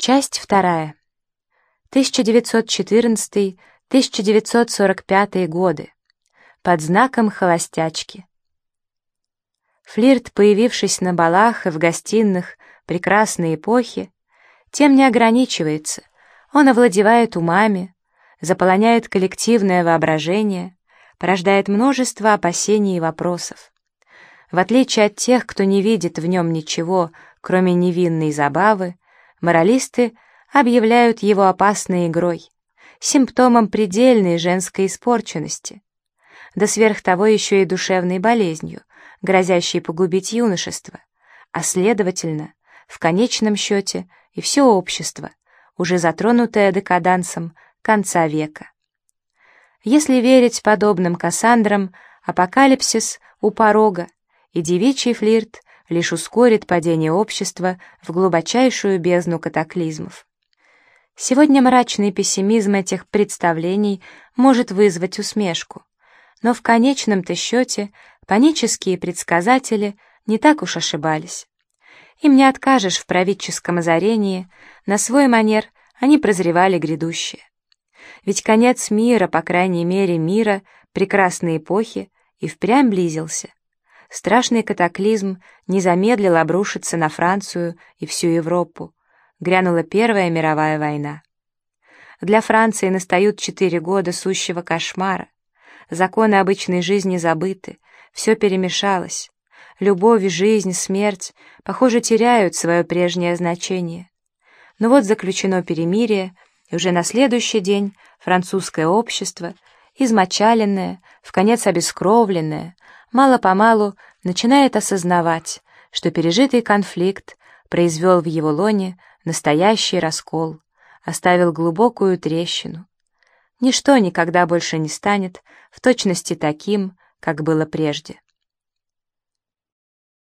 Часть вторая. 1914-1945 годы. Под знаком холостячки. Флирт, появившись на балах и в гостиных прекрасной эпохи, тем не ограничивается. Он овладевает умами, заполоняет коллективное воображение, порождает множество опасений и вопросов. В отличие от тех, кто не видит в нем ничего, кроме невинной забавы, Моралисты объявляют его опасной игрой, симптомом предельной женской испорченности, да сверх того еще и душевной болезнью, грозящей погубить юношество, а следовательно, в конечном счете и все общество, уже затронутое декадансом конца века. Если верить подобным Кассандрам, апокалипсис у порога, и девичий флирт лишь ускорит падение общества в глубочайшую бездну катаклизмов. Сегодня мрачный пессимизм этих представлений может вызвать усмешку, но в конечном-то счете панические предсказатели не так уж ошибались. Им не откажешь в правительском озарении, на свой манер они прозревали грядущее. Ведь конец мира, по крайней мере мира, прекрасной эпохи, и впрямь близился страшный катаклизм не замедлил обрушиться на Францию и всю Европу. Грянула Первая мировая война. Для Франции настают четыре года сущего кошмара. Законы обычной жизни забыты, все перемешалось. Любовь, жизнь, смерть, похоже, теряют свое прежнее значение. Но вот заключено перемирие, и уже на следующий день французское общество, измочаленное, в конец обескровленное, мало-помалу начинает осознавать, что пережитый конфликт произвел в его лоне настоящий раскол, оставил глубокую трещину. Ничто никогда больше не станет в точности таким, как было прежде.